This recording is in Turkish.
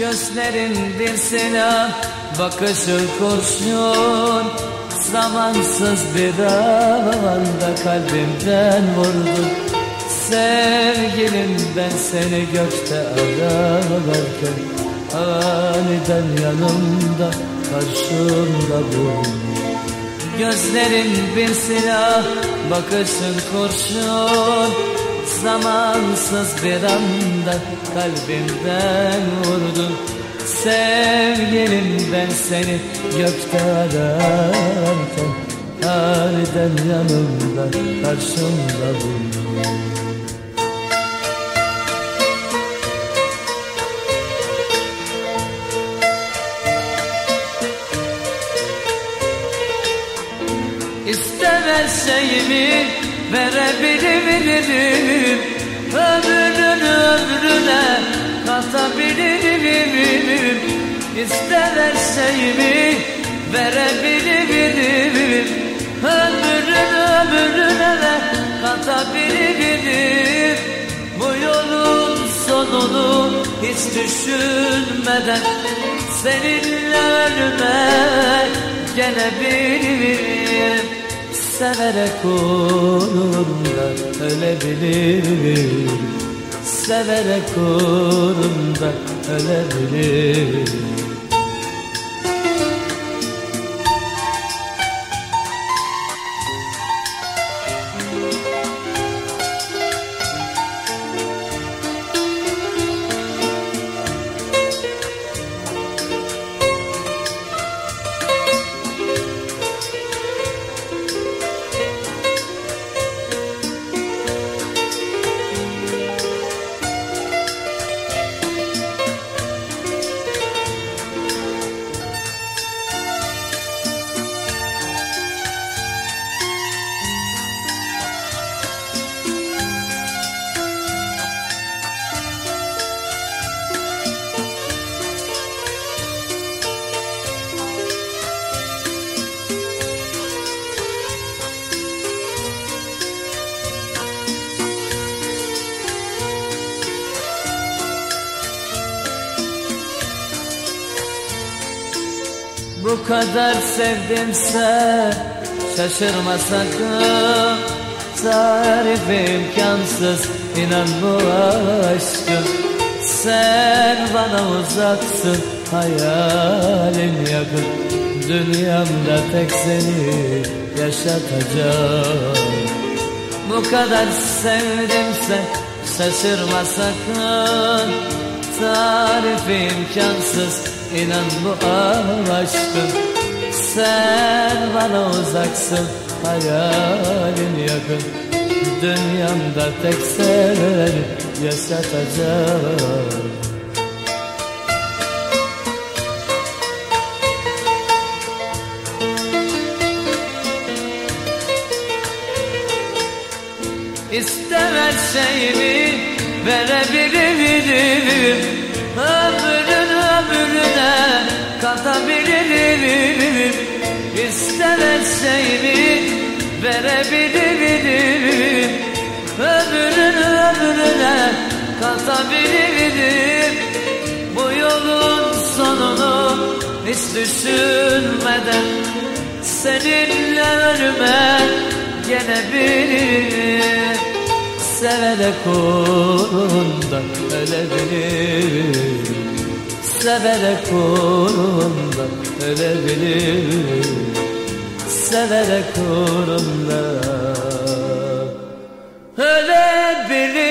Gözlerin bir silah Bakışın kurşun Zamansız bir anda kalbimden vurdun Sevgilim ben seni gökte ararken Aniden yanımda karşımda bulundun Gözlerin bir silah Bakışın kurşun Zamansız bir anda kalbimden vurdun Sevgilim ben seni gökte ararken Aniden yanımda karşımda buldum. İstemez şeyimi verebilirim Ömrünün ömrüne katabilirim. İstemez şeyimi verebilirim. Ömrünün ömrüne katabilirim. Bu yolun sonunu hiç düşünmeden Seninle ölmek gelebilirim Severek uğrunda ölebilirim Severek uğrunda ölebilirim Bu kadar sevdimse şaşırma sakın. Tarif imkansız. İnan bu aşkın. Sen bana uzaksın. Hayalim yakın. Dünyamda tek seni yaşatacağım. Bu kadar sevdimse şaşırma sakın. Tarif imkansız inan bu aşkın Sen bana uzaksın hayalin yakın. Dünyamda tek seni yaşatacağım. İstemez şeyimi verebilirim Şeyimi verebilirim. Ömrün ömrüne katabilirim. Bu yolun sonunu hiç düşünmeden Seninle ölmek gelebilirim. Severek uğrunda ölebilirim. Severek uğrunda ölebilirim Severek uğrunda. Ölebilirim